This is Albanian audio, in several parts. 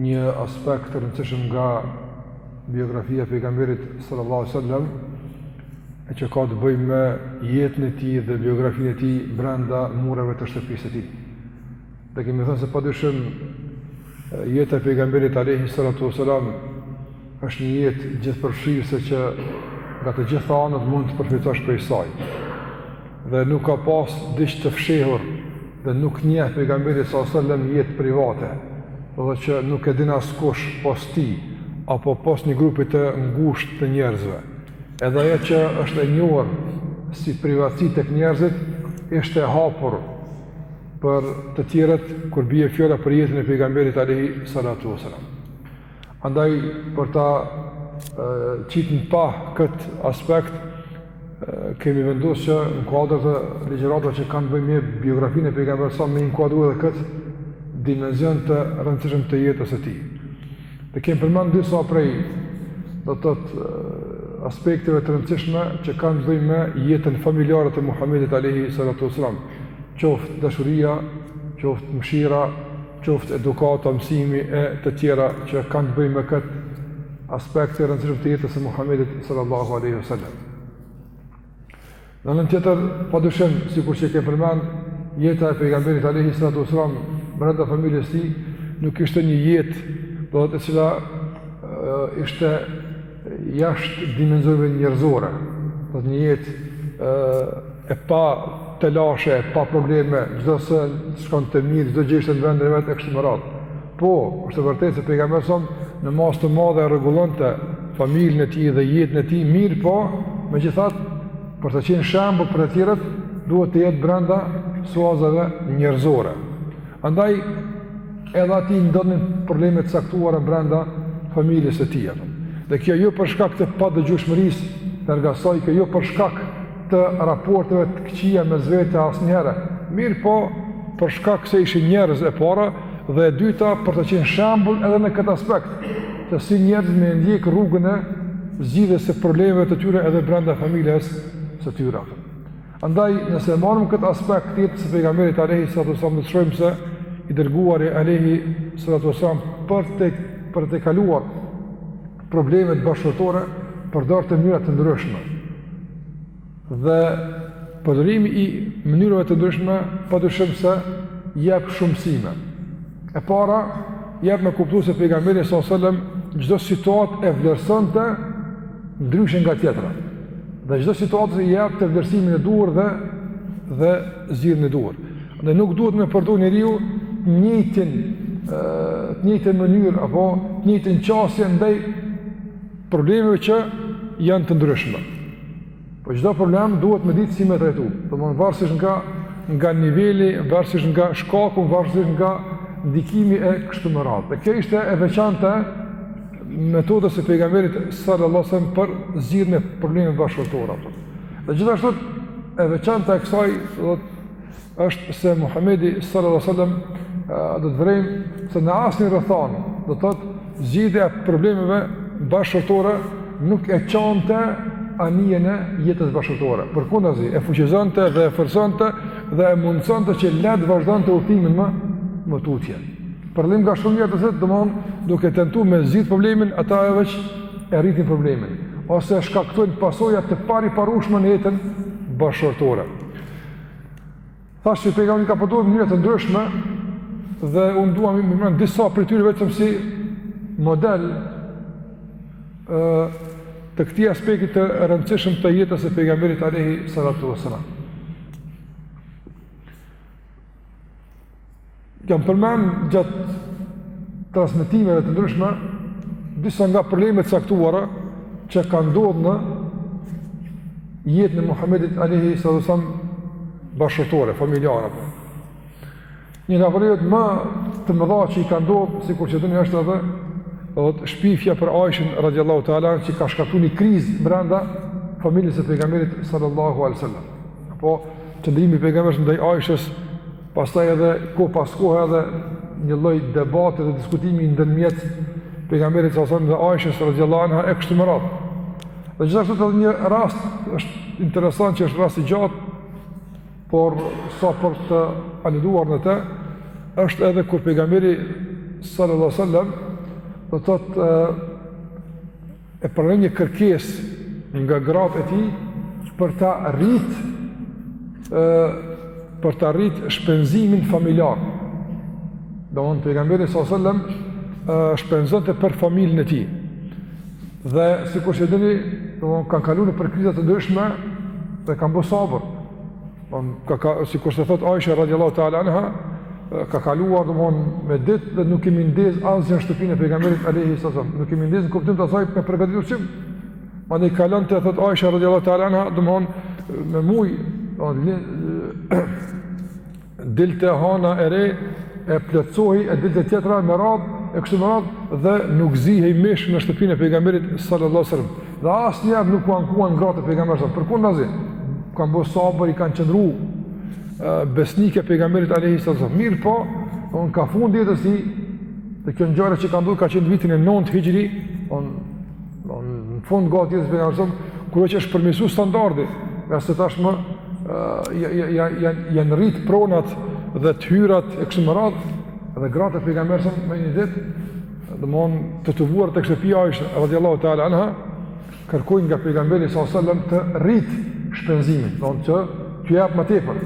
Një aspekt të rëndësishëm nga biografia e pejgamberit sallallahu alajhi wasallam e që ka të bëjë me jetën e tij dhe biografinë e tij brenda mureve të shtëpisë së tij. Dhe kemi thënë se padyshim jeta e pejgamberit alayhi salatu wasalam Është një jetë gjithëpërfshirëse që nga të gjitha anët mund të përfitosh prej saj. Dhe nuk ka pas diç të fshehur dhe nuk njeh pejgamberi sa selam jetë private, do të që nuk e din askush pos tij apo pos një grupi të ngushtë të njerëzve. Edhe ajo që është e njohur si privatësi tek njerëzit ishte e hapur për të tjerët kur bie fjala për jetën e pejgamberit alayhi salatu wasalam. Andaj për ta qitë në pah këtë aspekt, kemi vendosë që në kuadrë të ligjëratave që kanë të bëjnë me biografinë e pejgamberit me inkuadru edhe këtë dimension të rëndësishëm të jetës së tij. Dhe kemi përmend disa prej do të thotë aspekteve të rëndësishme që kanë të bëjnë me jetën familjare të Muhamedit alayhi salatu wasalam, qoftë dashuria, qoftë mshira, qoftë edukata, mësimi e të tjera që kanë të bëjnë me këtë aspekt të rëndësishëm të jetës së Muhamedit sallallahu alaihi wasallam. Në anën tjetër, padyshim sikur që kemi përmend, jeta e pejgamberit alaihi salatu wasallam brenda familjes së tij nuk ishte një jetë, do të thotë e cila ishte jashtë dimensioneve njerëzore, do të një jetë e pa telashe, e pa probleme, çdo send shkonte mirë, çdo gjë është në vendin e vet e kështu me radhë. Po, është e vërtetë se pejgamberi son në masë të madhe e rregullonte familjen e tij dhe jetën e tij mirë, po megjithatë për të qenë shembull për të tjerët duhet të jetë brenda suazave njerëzore. Andaj edhe atij i ndodhnin probleme të caktuara brenda familjes së tij. Dhe kjo jo për shkak të padëgjueshmërisë, larg asaj, kjo jo për shkak të raporteve të këqija mes vete asnjëherë. Mirëpo, për shkak se ishin njerëz e para dhe e dyta për të qenë shembull edhe në këtë aspekt, të si njerëz me e ndjek rrugën e zgjidhjes së problemeve të tyre edhe brenda familjes së tyre. Andaj, nëse e marrim këtë aspekt të jetës së pejgamberit alaihi salatu wasallam, do të shohim se i dërguari alaihi salatu wasallam për të për të kaluar problemet bashkëshortore përdorte mënyra të ndryshme. Dhe përdorimi i mënyrave të ndryshme padyshim se jep shumë mësime. E para, jep me kuptu se pejgamberi s.a.s. çdo situatë e vlerësonte ndryshe nga tjetra. Dhe çdo situate i jepte vlerësimin e duhur dhe, dhe zgjidhjen e duhur. Andaj nuk duhet me përdor njeriu të njëjtën, të njëjtën mënyrë, apo të njëjtën qasje ndaj problemeve që janë të ndryshme. Po çdo problem duhet me ditë si me trajtu. Domethënë varësisht nga nga niveli, varësisht nga shkaku, varësisht nga ndikimi e kështu me radhë. Dhe kjo ishte e veçanta e metodës së pejgamberit sallallahu alajhi wasallam për zgjidhjen e problemeve bashkëshortore. Dhe gjithashtu e veçanta e kësaj do të është se Muhamedi sallallahu alaihi wasallam do të vrejmë se në asnjë rrethanë, do të thotë zgjidhja e problemeve bashkëshortore nuk e çante anijen e jetës bashkëshortore. Përkundrazi e fuqizonte dhe e forconte dhe e mundësonte që le të vazhdonte udhëtimin më më tutje. Për dallim nga shumë njerëz të cilët domon duke tentu me zgjidh problemin, ata edhe veç e rritin problemin ose shkaktojnë pasoja të pariparueshme në jetën bashkëshortore. Thashë që pejgamberi ka përdorur mënyra të ndryshme dhe unë dua me marrë disa prej tyre vetëm si model ë të këtij aspekti të rëndësishëm të jetës së pejgamberit alayhi salatu wasalam. Janë përmend gjatë transmetimeve të ndryshme disa nga problemet e caktuara që kanë ndodhur në jetën e Muhamedit alayhi sallam bashkëshortore familjare. Një nga problemet më të mëdha që i ka ndodh sikur që e dini është edhe do të shpifja për Aishën radhiyallahu ta'ala që ka shkaktuar një krizë brenda familjes së pejgamberit sallallahu alaihi wasallam. Apo qëndrimi i pejgamberit ndaj Aishës Pastaj edhe ko pas kohë edhe një lloj debati dhe diskutimi ndërmjet pejgamberit sa sallam dhe Aishës radhiyallahu anha e kështu me radhë. Dhe gjithashtu edhe një rast është interesant që është rast i gjatë, por sa për të aluduar në të, është edhe kur pejgamberi sallallahu alaihi wasallam do të thotë e pranoi një kërkesë nga gratë e tij për ta rrit ë për ta rrit shpenzimin familjar. Domthon pejgamberi sallallahu alajhi wasallam shpenzonte për familjen e tij. Dhe sikur se dini, domthon kanë kaluar nëpër kriza të ndryshme dhe kanë bërë sabër. Von ka ka sikur se thot Aisha radhiyallahu ta'ala anha ka kaluar domthon me ditë dhe nuk kemi ndez asgjë në shtëpinë e pejgamberit alayhi sallam. Nuk kemi ndez në kuptim të asaj me përgatitur çim. Madje kalonte thot Aisha radhiyallahu ta'ala anha domthon me muj dilte hana e re e plotësohi e dilte tjetra me radhë e kështu me radhë dhe nuk zihej mish në shtëpinë e pejgamberit sallallahu alaihi wasallam. Dhe asnjëherë nuk u ankuan gratë e pejgamberit sëmë, përkundrazi, kanë bërë sabër, i kanë qëndru besnike pejgamberit alejhi salatu wasallam, mirëpo, on, kah fundi i jetës së tij, dhe kjo ngjarje që ka ndodhur, ka qenë vitin e 9 hijri, on, on, në fund gati jetës pejgamberit sëmë, kur veç është përmirësu standardi, ngase tashmë janë rrit pronat dhe të hyrat e kështu me radhë, dhe gratë e pejgamberit sëmë, në një ditë, Domethënë të tubuara tek shtëpia e Aishës, radiallahu ta'ala anha, kërkojnë nga pejgamberi s.a.s. të rrit shpenzimin, domethënë t'u japë më tepër.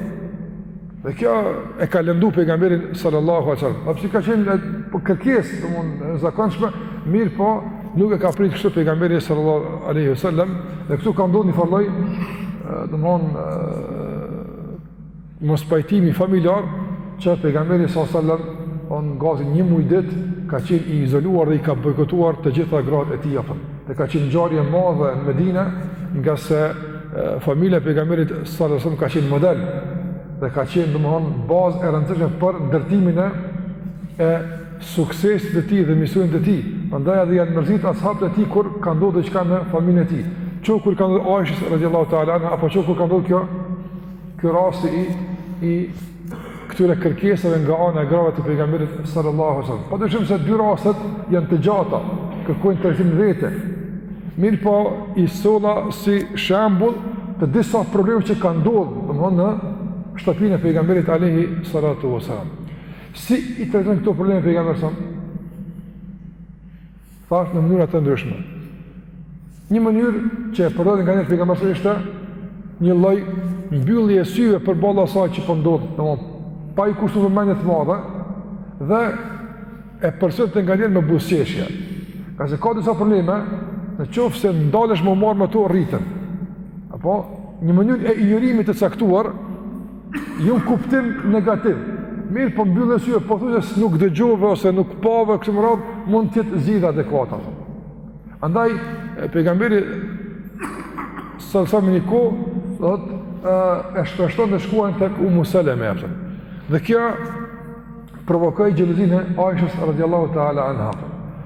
Dhe kjo e ka lëndu pejgamberin sallallahu a.s. Edhe pse ka qenë një kërkesë, domethënë e zakonshme, mirëpo nuk e ka prit kështu pejgamberi sallallahu a.s. Dhe këtu ka ndodh një farë lloj, domethënë, Mospajtimi familjar që pejgamberi sa sallam on gati një muaj ditë ka qenë i izoluar dhe i ka bojkotuar të gjitha gratë e tij apo. Dhe ka qenë ngjarje e madhe në Medinë, ngase familja e pejgamberit sa sallam ka qenë model dhe ka qenë domthon bazë e rëndësishme për ndërtimin e e suksesit të tij dhe misionit të tij. Prandaj edhe janë mërzit ashabët e tij kur ka ndodhur diçka në familjen e tij. Qoftë kur ka ndodhur Aishës radhiyallahu ta'ala apo qoftë kur ka ndodhur kjo Ky rasti i i këtyre kërkesave nga ana e grave të pejgamberit sallallahu alaihi wasallam. Pa dyshim se dy rastet janë të gjata, kërkojnë trajtim në vete. Mirëpo i solla si shembull të disa problemeve që kanë ndodhur, domthonë në shtëpinë e pejgamberit alaihi salatu wasallam. Si i trajton këto probleme pejgamberi sallallahu Thash në mënyra të ndryshme. Një mënyrë që e përdori nganjëherë pejgamberi ishte një lloj mbyllje e syve përballë asaj që po ndodh, domthonë pa i kushtuar vëmendje të madhe dhe e përcillte ngjarjen me buzëqeshje. Ngase ka disa probleme, në qoftë se ndalesh me u marr me to rritën. Apo një mënyrë e injorimit të caktuar Jo në kuptim negativ. Mirëpo mbyllje syve, po thuaj se nuk dëgjove ose nuk pave kështu me radhë, mund të jetë zgjidhja adekuate. Andaj pejgamberi sallallahu alaihi wasallam një kohë do të e shpeshton të shkuan tek Ummu Salama atë. Dhe kjo provokoi xhelozinë e Aishës radhiyallahu ta'ala anha.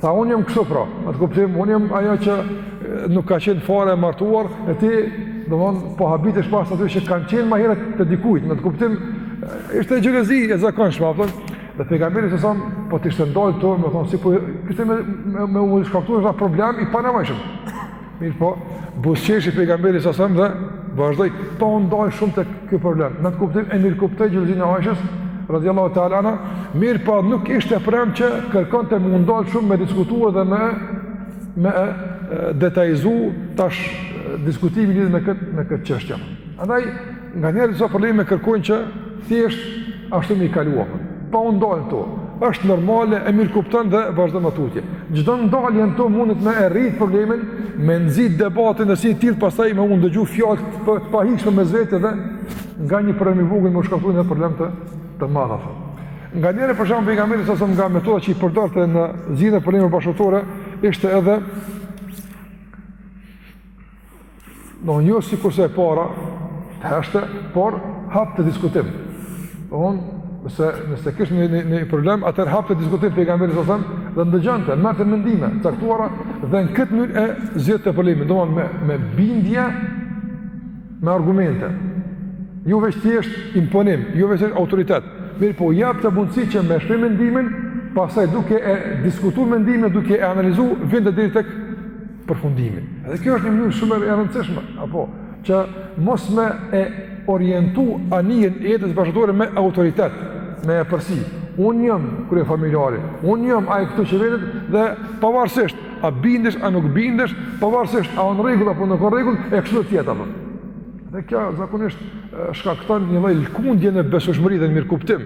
Tha unë jam kështu pra, n'atë kuptim, unë jam ajo që nuk ka qenë fare e martuar, e ti, domethënë, po habitesh pas atyre që kanë qenë ma herët të dikujt, n'atë kuptim, ishte xhelozi e zakonshme, a kupton, dhe pejgamberi sallallahu alajhi wasallam, po të ishte ndalë këtu, domethënë, si po kishte me, me, me u shkaktu është problem i panevojshëm. Mirëpo, buzëqeshi pejgamberi sallallahu alajhi wasallam dhe vazhdoi, pa u ndal shumë te ky problem. N'atë kuptim e mirëkuptoi xhelozinë e Aishës, radiallahu ta'ala anha, mirëpo nuk ishte problem që kërkonte me u ndal shumë me diskutu dhe me, me e detajizu tash diskutimin lidhur me këtë, me këtë çështje. Andaj, Nganjëherë disa probleme kërkojnë që thjesht ashtu me i kalu. Pa u ndalë në to. është normale, e mirëkupton dhe vazhdon më tutje. Çdo ndalje në to mundet me e rritë problemin, me nxit debatin dhe si i tillë pastaj me u ndëgju fjalë të, të pahijshme mes vete dhe nga një problem i vogël me u shkaktu probleme të, të mëdha. Nganjëherë për shembull pejgamberi sallallahu alajhi wasallam nga metodat që i përdorte në zgjidhjen e problemeve bashkëshortore, ishte edhe Domethënë jo sikurse e para, të heshte, por hapte diskutim. Domethënë, nëse, nëse kishte një, një, një problem, atëherë hapte diskutim pejgamberi sallallahu alajhi wasallam, dhe ndëgjonte, merrte mendime të caktuara, dhe në këtë mënyrë e zgjidhte problemin, domethënë me, me bindje, me argumente, jo veç thjesht imponim, jo veç thjesht autoritet, mirëpo u jepte mundësi që me shpreh mendimin, pastaj duke e diskutu mendimin, duke e analizu, vinte deri tek përfundimi. Dhe kjo është një mënyrë shumë e rëndësishme, apo që mos me e orientu anijen e jetës bashkëshortore me autoritet, me epërsi. Unë jam kryefamiljari, unë jam ai këtu që vetet dhe pavarësisht, a bindesh, a nuk bindesh, pavarësisht, a o në rregull, apo nuk o në rregull, e kështu të jetë, apo. Dhe kjo zakonisht shkakton një lloj lkundje në besueshmëri dhe në mirëkuptim.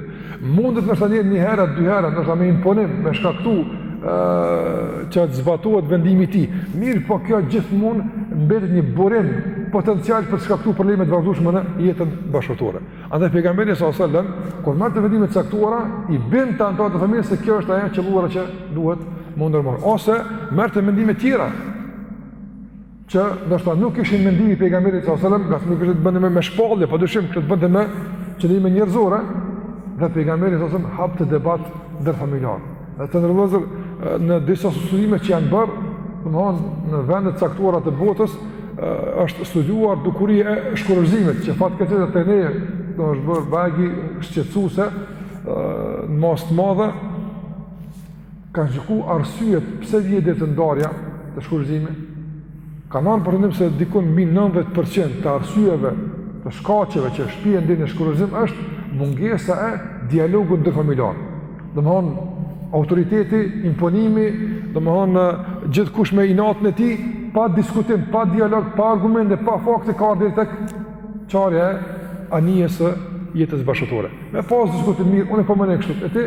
Mundet ndoshta një një herë, dy herë, ndoshta me imponim, me shkaktu që të zbatohet vendimi i tij. Mirëpo kjo gjithmonë mbetet një burim potencial për të shkaktuar probleme të vazhdueshme në jetën bashkëshortore. Andaj pejgamberi sallallahu alajhi wasallam kur merrte vendime të caktuara i bindte anëtarët e familjes se kjo është ajo e qëlluara që duhet me u ndërmarrë. Ose merrte vendime të tjera që ndoshta nuk ishin mendimi i pejgamberit sallallahu alajhi wasallam, nuk kishte të bënte me, me shpallje, pa dyshim kishte të bënte me qëllime njerëzore, dhe pejgamberi sallallahu alajhi wasallam hapte debat ndërfamiljar. Dhe të nderuar vëllezër në disa studime që janë bërë, domthonë në vende të caktuara të botës, është studiuar dukuria e shkurorëzimit që fatkeqësisht te ne është bërë bajagi shqetësuese në masë të madhe Kanë gjyku arsyet pse vjen deri te ndarja te shkurorëzimi, kanë ardhë në përfundim se dikun mbi 90% të arsyeve të shkaqeve që shpijnë deri në shkurorëzim është mungesa e dialogut ndërfamiljar. Domethënë, autoriteti, imponimi, domethënë, gjithkush me inatin e tij, pa diskutim, pa dialog, pa argumente pa fakte ka ardhë tek çarja e anijes së jetës bashkëshortore. Me pas diskutim mirë, unë po e menoj kështu, e ti,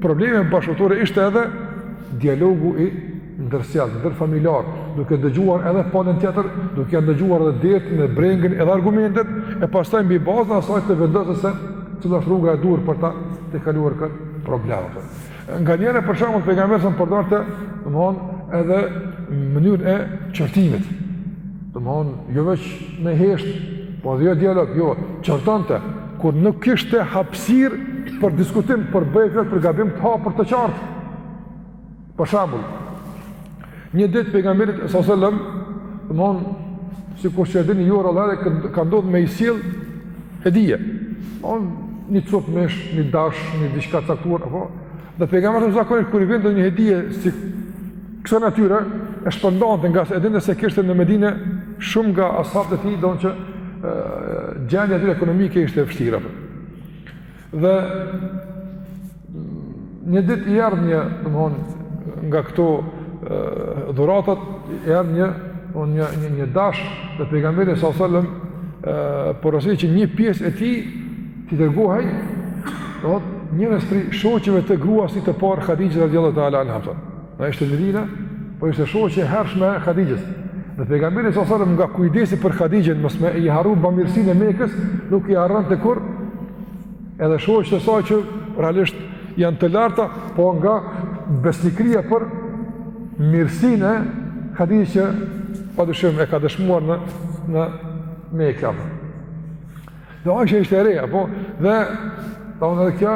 Probleme bashkëshortore ishte edhe dialogu i ndërsjellë, ndërfamiljar, duke dëgjuar edhe palën tjetër, duke ia dëgjuar edhe dertin e brengën edhe argumentet, e pastaj mbi bazën e asaj të vendoset se cila është rruga e duhur për ta tejkaluar këtë problem. Nganjëherë për shembull pejgamberi sa sallam përdorte, domethënë, edhe mënyrën e qortimit. Domethënë, jo veç me heshtë, po edhe jo dialog, jo, qortonte, kur nuk kishte hapësirë për diskutim, për mëkat për gabim të hapur të qartë. Për shembull, një ditë pejgamberit sa sallam, domethënë, sikur që edhe jo rrallëherë, ka ndodhë me i sjellë hedije. Domethënë, një copë mish, një dash, një diçka caktuar, apo, Dhe pejgamberi sa sallam zakonisht kur i vinte ndonjë hedije si kësaj natyre, e shpërndante ngase e dinte se kishte në Medinë shumë nga ashabët e tij, domethënë që gjendja e tyre ekonomike ishte e vështirë. Dhe një ditë i erdh një, domthon nga këto dhuratat i erdh një domthon një një, një dash dhe pejgamberi sa sallam porosi që një pjesë e tij T'i dërgohej, domethënë, njërës prej shoqeve të gruas së tij të parë Hadixhes radiallahu ta'ala anha domethënë ishte në Medinë, po ishte shoqe e hershme e Hadixhes. Dhe pejgamberi sa sallam nga kujdesi për Hadixhen, mos me i harru bamirësinë e Mekës, nuk i harronte kurrë edhe shoqet e saj që realisht janë të largta, po nga besnikëria për mirësinë e Hadixhes që pa dyshim e ka dëshmuar në, në Mekë. Dhe Aisha ishte e re, apo, domethënë edhe kjo,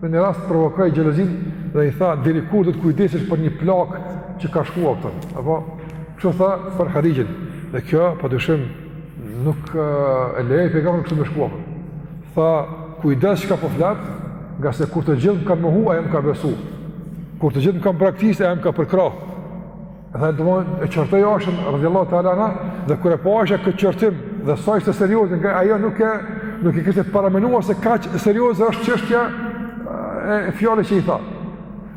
me një rast provokoi xhelozinë dhe i tha, deri kur do të kujdesesh për një plakë që ka shkua domethënë, apo, kështu tha për Hadixhen, dhe kjo, pa dyshim, nuk e lejoi pejgamberi kështu me shkua. Tha, kujdes çka po flet, ngase kur të gjithë më kanë mohu, ajo më ka besu, kur të gjithë më kanë braktisë, ajo më ka përkrahë, Dhe domethënë e qortoi Aishën radhiyallahu ta'ala anha dhe kur e pa Aisha këtë qortim dhe sa ishte serioze, ajo nuk e nuk e kishte paramenduar se kaq serioze është çështja e fjalës që i tha.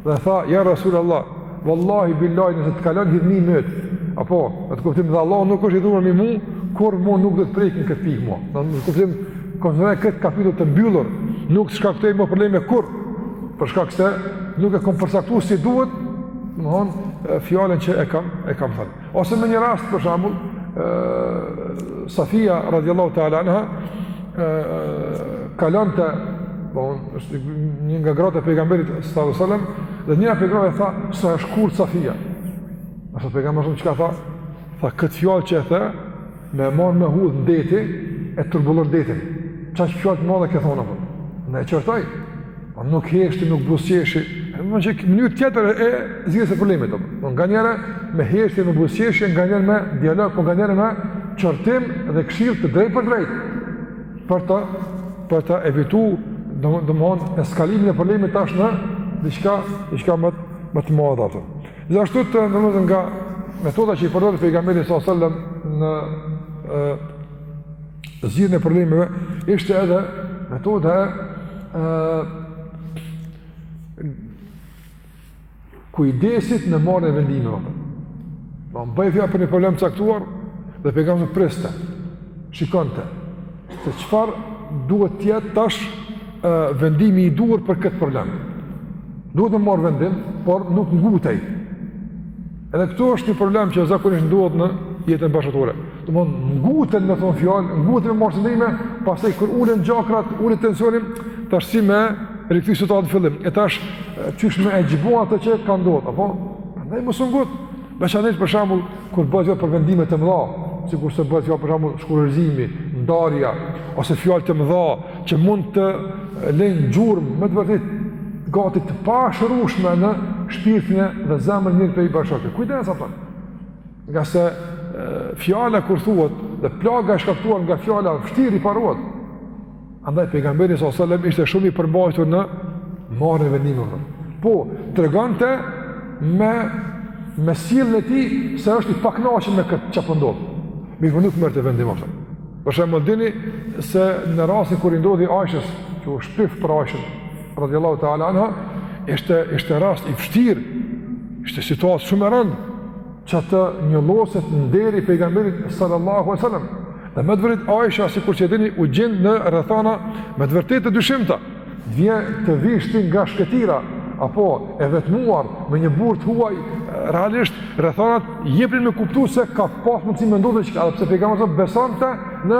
Dhe tha, ja Rasulullah, wallahi billahi nëse të kalon hidhnimi ty, apo, domethënë dhe Allah nuk është hidhnuar me mu, kurrë më nuk do të preki në këtë pikë më. Domethënë konsideroje këtë kapitull të mbyllur, nuk të shkaktoj më probleme kurrë. Për shkak se nuk e kam përcaktuar si duhet, Domethënë, fjalën që e kam, e kam thënë. Ose me një rast, për shembull, Safia, radiallahu ta'ala anha, kalonte, po, është një nga gratë e pejgamberit, sallallahu sallam, dhe njëra prej grave tha, se është e shkurt Safia. Ashtu pejgamberi çka tha, tha, këtë fjallë që e the, Me e marrë me hudh në deti, e turbullon detin. Kaq fjalë të madhe ke thonë, apo. Domethënë e qortoi, a nuk heshti, nuk buzëqeshi, domethënë një mënyrë tjetër e zgjidhjes së problemit, apo. Domethënë nganjëherë me heshti, me buzëqeshje, nganjëherë me dialog, po nganjëherë me qortim dhe këshillë të drejtpërdrejtë, për të, për ta evitu, domethonë, eskalimin e problemit tash në, diçka, diçka më, më të madhe, apo. Gjithashtu të nderuar nga metodat që i përdor pejgamberi s.a.s. në zgjidhjen e problemeve, ishte edhe metoda e kujdesit në marrjen e vendimeve. Domethënë bëhej fjalë për një problem të caktuar dhe pejgamberi priste. Shikonte. Se çfarë duhet të jetë tash vendimi i duhur për këtë problem. Duhet me marrë vendim, por nuk ngutej. Edhe këtu është një problem që zakonisht ndodh në jetën bashkëshortore. Domethonë nguten me thonë fjalë, nguten me marrë qëndrime, pastaj kur ulen gjakrat, ulet tensioni, tash si me rikthy situatën në fillim. E tash qysh me e zhbo atë që ka ndodhur, apo prandaj mos u ngut. Veçanërisht për shembull kur bëhet fjalë për vendime të mëdha, sikur se bëhet fjalë për shembull shkurorëzimi, ndarja ose fjalë të mëdha që mund të lejnë gjurmë me të vërtetë gati të pashërueshme në shpirtin dhe zemrën e njërit prej bashkëshortëve. Kujdes apo? Ngase fjala kur thuhet dhe plaga e shkaktuar nga fjala vështirë riparohet. Andaj pejgamberi sa selam ishte shumë i përmbajtur në marrjen e vendimeve. Po, tregonte me me sjellën e tij se është i pakënaqur me këtë çfarë po ndodh. Mirëpo nuk merrte vendim, apo. Për shembull, dini se në rastin kur i ndodhi Aishës, që u shpif për Aishën, radhiyallahu ta'ala anha, ishte ishte rast i vështirë. Ishte situatë shumë e rëndë. që të njolloset nderi i pejgamberit sallallahu a sallam. Dhe me të vërtetë Aisha, sikur që e dini, u gjend në rrethana me të vërtetë të dyshimta. D.m.th. të vish ti nga shkretëtira, apo e vetmuar me një burrë të huaj, realisht rrethanat jepnin me kuptu se ka pas mundësi me ndodh diçka, edhe pse pejgamberit sallallahu a sallam besonte në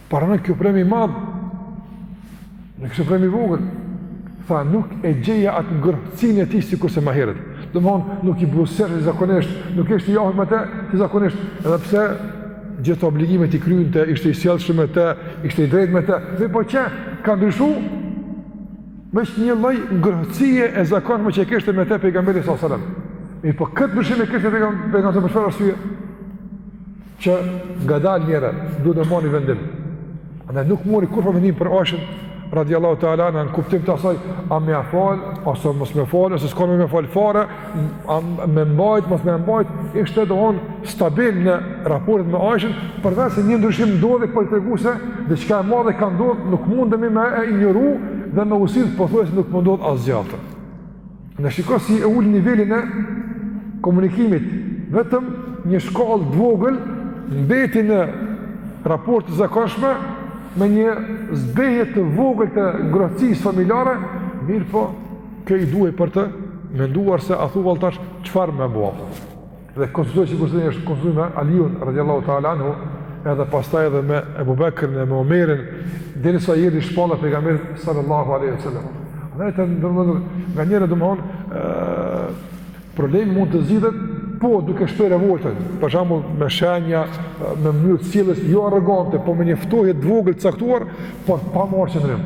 Pra në kjo problem i madh, nuk ishte problem i vogël, tha nuk e gjeja atë ngrohtësinë e tij sikurse ma herët. Domethënë, nuk i buzëqeshte si zakonisht, nuk ishte i afërt me te si zakonisht, edhe pse gjithë obligimet i kryente, ishte i sjellshëm me te, ishte i drejtë me te, mirëpo çka ka ndryshu, veç një lloj ngrohtësie e zakonshme që e kishte me te pejgamberi s.a.s. Mirëpo këtë ndryshim e kishte pejgamberi s.a.s. për çfarë arsye? që nganjëherë njeri duhet të marrë një vendim. Andaj nuk mori kurrfarë vendimi për Aishën radiallahu ta'ala anha në kuptim të asaj a me e falë, ose mos me falë, ose çka me falë fare, a me mbajt, mos me mbajt, ishte domethënë stabil në raportet me Aishën, përveç se një ndryshim ndodhi për të tregu se diçka e madhe ka ndodh, nuk mundemi me e ignoru dhe me u sjellë pothuajse nuk ka ndodh asgjë. Në shiko si e uli nivelin e komunikimit, vetëm një shkallë të vogël mbeti në raporte të zakonshme me një zbehje të vogël të ngrohtësisë familjare, mirëpo, kjo i duhej për të menduar se a thu vallë tash çfarë me bo. Dhe u konsultua sikurse është konsultuar me Aliun radhiyallahu ta'ala anhu, edhe pastaj edhe me Ebu Bekrin e me Omerin, derisa i erdhi shpallja pejgamberit sallallahu alaihi wasallam. Dhe domethënë nganjëherë domethënë problemi mund të zgjidhet po duke shprehur revoltën, për shembull me shenja, me mënyrë të sjelljes jo arrogante, po me një ftohje të vogël të caktuar, por pa marrë qëndrim.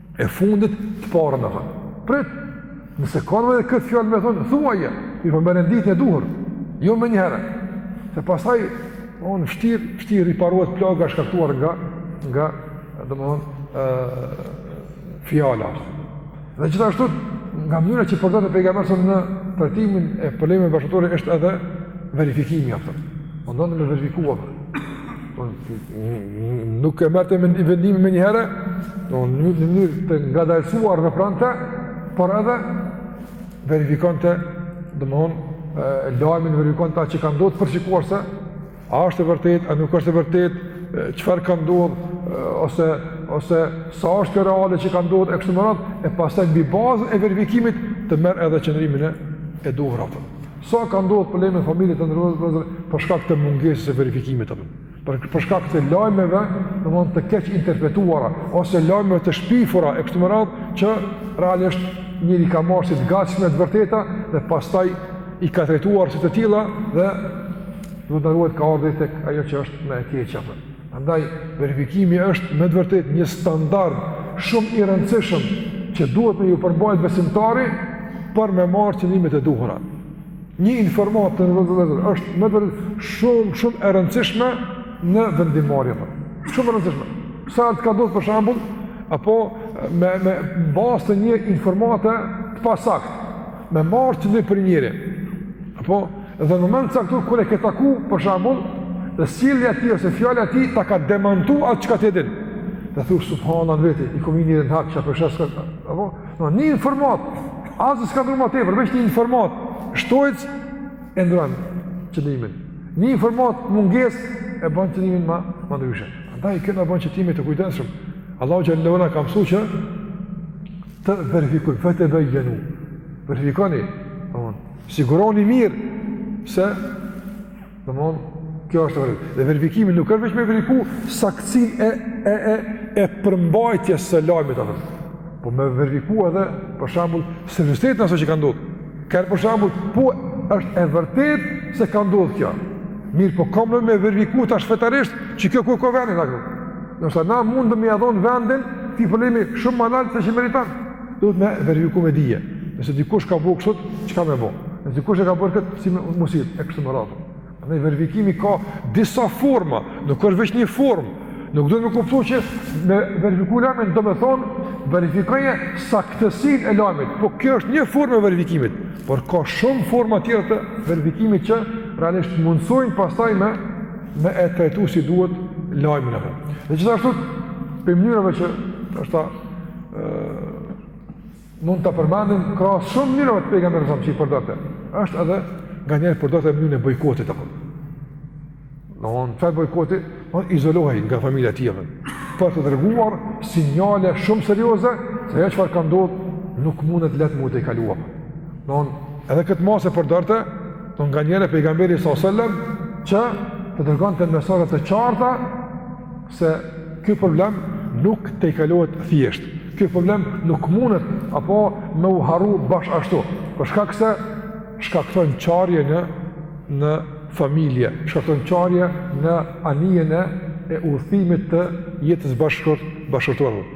E fundit të parë domethënë. Prit, nëse ka nevojë këtë fjalë me thënë, thuaje, mirëpo në ditën e duhur, jo menjëherë. Se pastaj, vështirë, vështirë, riparohet plaga e shkaktuar nga, nga, domethënë, fjala. Dhe gjithashtu, nga mënyrat që përdorte pejgamberi s.a.s. në trajtimin e problemeve bashkëshortore, është edhe verifikimi, apëtër. Mundohej me verifikua, apëtër. nuk e merrte vendimin menjëherë, në mënyrë të ngadalësuar vepronte, por edhe verifikonte, domethënë, lajmin verifikonte atë që ka ndodh për të shikuar se, a është e vërtetë, a nuk është e vërtetë, çfarë ka ndodh, ose, ose sa është kjo reale që ka ndodh, e kështu me radhë, e pastaj mbi bazën e verifikimit të merr edhe qëndrimin e, e duhur atë. Sa ka ndodhur probleme në familje të ndryshme për shkak të për shkak të mungesës së verifikimit apo për për shkak të lajmeve, domthonë të keq interpretuara ose lajme të shpifura e kështu me radhë që realisht njeri i ka marrë si të gatshme të vërteta dhe pastaj i ka trajtuar si të tilla dhe Zot na ruajt ka ardhur tek ajo që është më e keqja. Andaj, verifikimi është me të vërtetë një standard shumë i rëndësishëm që duhet me ju përmbajt besimtari për me marrë qëndrimet e duhura. Një informat të nëzër është me të vërtetë shumë, shumë e rëndësishme në vendimmarrje, po. Shumë e rëndësishme. Sa herë të ka ndodh për shembull, apo me, me bazë të një informate të pasaktë. Me marrë qëndrim për një njeri. Apo, dhe në moment caktu, kur e ke taku, për shembull, dhe sjellja e tij ose fjala e tij, ta ka demantu atë çka ti e din. Dhe thu, subhanallah veti, i kom hi njeri në hak, që për shesë këtë. Apo, në një informat, asë s'ka ndonjë ma tepër, veç një informat, shtojcë, e ndrron qëndrimin. Një informat mungesë, e bën qëndrimin ma, ma ndryshe. Andaj, kjo na bën që të jemi të kujdesshëm. Allahu xheleshanuhu na ka mësu që, Të verifikojmë, fetebejjenu. Verifikoni, domethonë. Sigurohuni mirë, se, domethonë, kjo është vërë. Dhe verifikimi nuk është veç me verifiku saktësinë e, e, e, e përmbajtjes së lajmit, domethonë. Po me verifiku edhe, për shembull, seriozitetin e asaj që ka ndodhë. Kur për shembull, po është e vërtetë se ka ndodhë kjo. Mirë, po kam me verifiku tash fetarisht që kjo ku e ka vendin, akëm. Ndoshta na mundet me ja dhon vendin këtij problemi shumë ma nalt se që meriton. Duhet me verifiku me dije. Nëse dikush ka bo kështu, çka me bo? Nëse dikush e ka bërë këtë, si me u sjell, e kështu me radhë. Andaj verifikimi ka disa forma, nuk është veç një formë. Nuk duhet me kuptu që me verifiku lajmin, domethonë, verifikoje saktësinë e lajmit, po kjo është një formë e verifikimit, por ka shumë forma tjera të verifikimit që realisht mundësojnë pastaj me, me e trajtu si duhet lajmin apo. Dhe gjithashtu prej mënyrave që është ta Mund ta përmendim krahas shumë mënyrave të pejgamberit s.a.s. që i përdorte, është edhe nganjëherë përdorte mënyrën e bojkotit. Apo. Domethonë të bojkotit, domethonë izolohej nga familja e tij. Për të dërguar sinjale shumë serioze, se ajo çfarë ka ndodhë, nuk mundet lehtë me u tejkalu. Domethonë, edhe këtë masë e përdorte nganjëherë pejgamberi s.a.s. që të dërgonte mesazhe të qarta, se ky problem nuk tejkalohet thjesht. Ky problem nuk mundet apo me u harru bash ashtu, për shkak se shkakton çarje në në familje, shkakton çarje në anijen e udhëtimit të jetës bashkë bashkëshortore.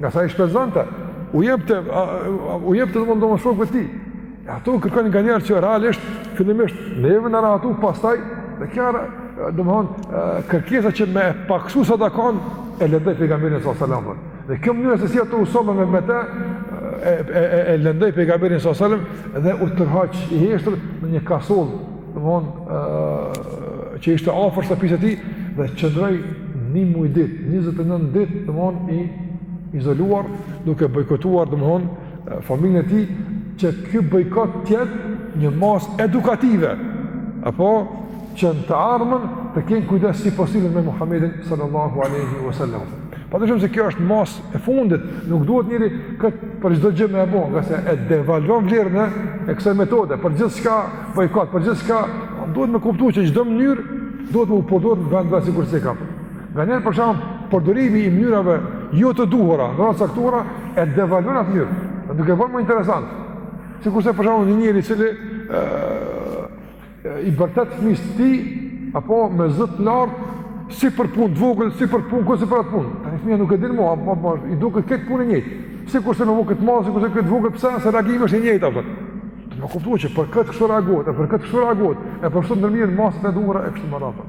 Nga se i shpenzonte, u jepte, u jepte domethonë shokëve të tij. E ato kërkojnë nganjëherë që realisht, fillimisht, neve na rahato, pastaj, edhe kjo, domethonë, kërkesa që me paksu sadakanë, e lëndoi pejgamberin s.a.s.. Dhe kjo mënyrë se si ato u sollën me me te, e, e, e, e lëndoi pejgamberin s.a.s., dhe u tërhoq i heshtër në një kasollë, Domethonë, që ishte afër shtëpisë së tij, dhe qëndroi një muj ditë, 29 ditë, domethonë, i izoluar, duke bojkotuar, domethonë, familjen e tij, që ky bojkot të jetë një masë edukative, apo që në të ardhmen të kenë kujdes si po sillen me Muhammedin sallallahu aleyhi wa sallam. Pa dyshim se kjo është masë E fundit, nuk duhet njeri këtë për çdo gjë me e bo, ngase e devalvon vlerën e, e kësaj metode, për gjithçka bojkot, për gjithçka, duhet me kuptu që çdo mënyrë, duhet me u përdor në vend sikurse ka. Nganjëherë për shembull, përdorimi i mënyrave jo të duhura, në rast të caktuara, e devalvon atë mënyrë, duke e bërë mo interesant. Sikurse për shembull një njeri i cili, i bërtet fëmisë të tij, apo me zë të lartë, si për punë të vogël, si për punë, ku se për atë punë. Tani fëmija nuk e din mo, apo, apo, i duket krejt punë e njëjtë. Sikurse me bo këtë të madhe, sikurse këtë të vogël pse, se reagimi është i njëjtë, apo. Duhet me kuptu që për këtë kështu reagohet, e për këtë kështu reagohet, e për kështu ndërmerren masët e duhura e kështu me radhë.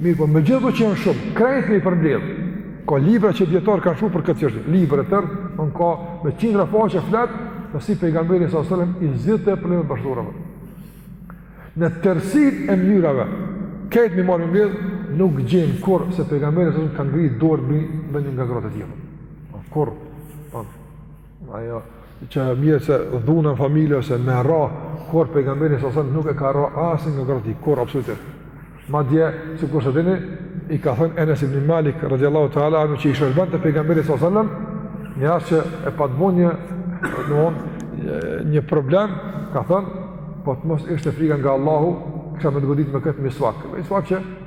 Mirëpo, me gjithë ato që janë shumë, krejt me i përmledhë. Ka libra që djetarë kanë shkru për këtë çështje, libër i tërë, ka me qindra faqe flet se si pejgamberi s.a.s. i zgjidhte problemet bashkëshortore. Në tërësinë e mënyrave, krejt me i marrë me i mbledh nuk gjen kurrë se pejgamberi s.a.s. ka ngri dorë mbi ndonjë nga gratë e tija. Kurrë, Ajo që merret si dhunë në familje ose me ra, kurrë pejgamberi s.a.s. nuk i ka ra asnjë nga gratë, kurrë absolutisht. Madje, sikurse dini, i ka thënë Enes ibn Malik, radiallahu ta'ala anhu që i shërbente pejgamberit s.a.s. në një rast që e pat bo një, domethonë, një problem, ka thënë, po të mos ishte frika nga Allahu, kisha me të godit me këtë miswak. Miswak që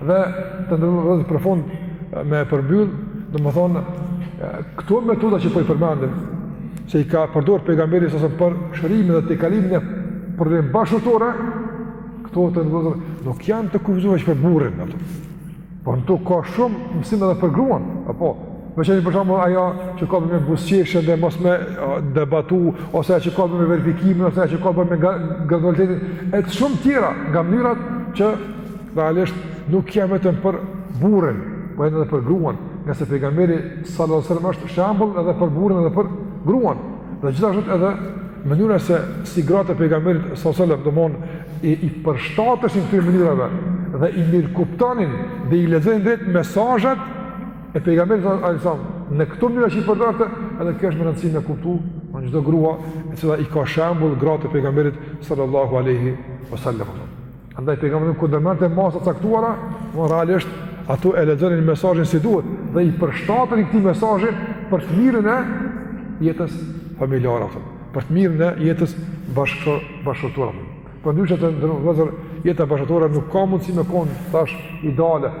Dhe të nderuar për fund me e përmbyll, domethonë, këto metoda që po i përmendim, që i ka përdor pejgamberi s.a.s. për shërimin dhe tejkalimin e problemeve bashkëshortore, këto të nderuar nuk janë të kufizume veç për burrin, ato, por këtu ka shumë mësime dhe për gruan, apo, veçanërisht për shembull ajo që ka të bëjë me buzëqeshjen dhe mos me debatu, ose ajo që ka të bëjë me verifikimin, ose ajo që ka të bëjë me gradualitetin, e shumë tjera nga mënyrat që Realisht nuk janë vetëm për burrin, por janë edhe për gruan, ngase pejgamberi sallallahu alajhi wasallam është shembull edhe për burrin edhe për gruan. Dhe gjithashtu edhe mënyra se si gratë e pejgamberit sallallahu alajhi wasallam domon i, i përshtateshin këtyre mënyrave dhe i mirëkuptonin dhe i lexonin drejt mesazhet e pejgamberit sallallahu alajhi wasallam në këto mënyra që i përdorte, edhe kjo është me rëndësi me kuptu, çdo grua e cila i ka shembull gratë e pejgamberit sallallahu alajhi wasallam. Andaj pejgamberi kur ndërmerrte masa të caktuara, realisht ato e lexonin mesazhin si duhet dhe i përshtateshin këtij mesazhi për të mirën e jetës familjare, për të mirën e jetës bashkëshortore. Përndryshe të nderuar vëllezër, jeta bashkëshortore nuk ka mundësi me kon tash ideale,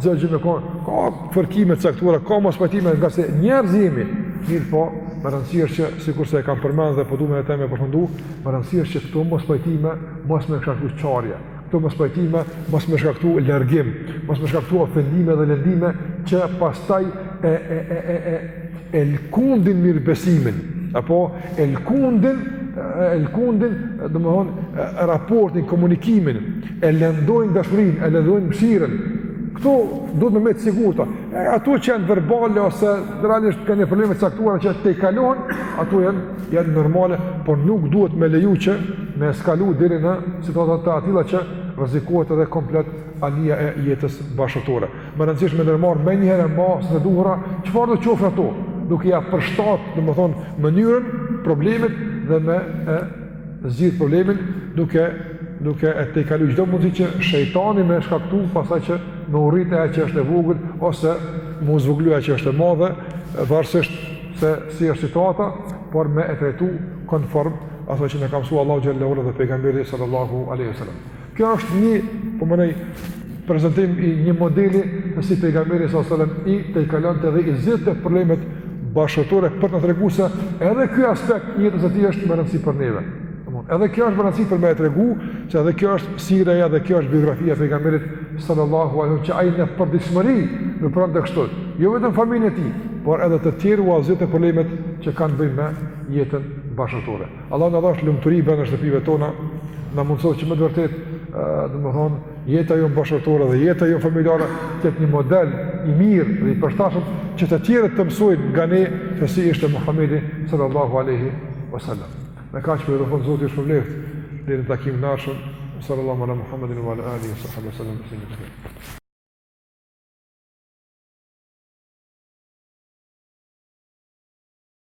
çdo gjë me kon, ka fërkime të caktuara, ka mospajtime ngase njerëz jemi, mirëpo, me rëndësi është që sikurse e kam përmend dhe po du me këtë me përfundu, Me rëndësi është që këto mospajtime mos me shkaktu çarje, këto mospajtime mos me shkaktu largim, mos me shkaktu ofendime dhe lëndime që pastaj e e e e e e lkundin mirëbesimin apo e lkundin e lkundin domthon raportin komunikimin e lëndojnë dashurinë e lëndojnë mëshirën këto duhet me met të sigurta E ato që janë verbale ose realisht ka një probleme të caktuara që tejkalohen, ato janë janë normale, por nuk duhet me leju që me eskalu deri në situata të atilla që rrezikohet edhe komplet anija e jetës bashkëshortore. Me rëndësi është me ndërmarrë menjëherë masën e duhur, çfarëdo qofshin ato, duke ja përshtatë, domethënë, mënyrën, problemit dhe me e, zgjidh problemin duke duke e tejkalu çdo mundësi që shejtani me shkaktu pastaj që me u rrit ajo që është e vogël ose me u zvogëlu ajo që është e madhe, varësisht se si është situata, por me e trajtu konform asaj që na ka mësuar Allahu xhallahu dhe pejgamberi sallallahu alaihi wasallam. Kjo është një, po mendoj, prezentim i një modeli se si pejgamberi s.a.s. i tejkalonte dhe i zgjidhte problemet bashkëshortore për me na tregu se edhe ky aspekt i jetës së tij është me rëndësi për neve. Edhe kjo është me rëndësi për me e tregu se edhe kjo është sira e dhe kjo është biografia e pejgamberit sallallahu alaihi që ai në përditshmëri vepronte kështu. Jo vetëm familjen e tij, por edhe të tjerëve ua zgjidhte problemet që kanë të bëjnë me jetën bashkëshortore. Allahu na dhashtë lumturi brenda shtëpive tona, na mundësoftë që me të vërtetë, domethënë, jeta jonë bashkëshortore dhe jeta jonë familjare, të jetë një model i mirë dhe i përshtatshëm, që të tjerët të mësojnë nga ne, se si ishte Muhammedi sallallahu aleyhi wa sallam. Me kaq po e dhe thonë, Zoti ju shpërbleftë, deri në takimin e ardhshëm, sallallahu ala Muhammedin wa ala alihi sallallahu aleyhi wa sallam,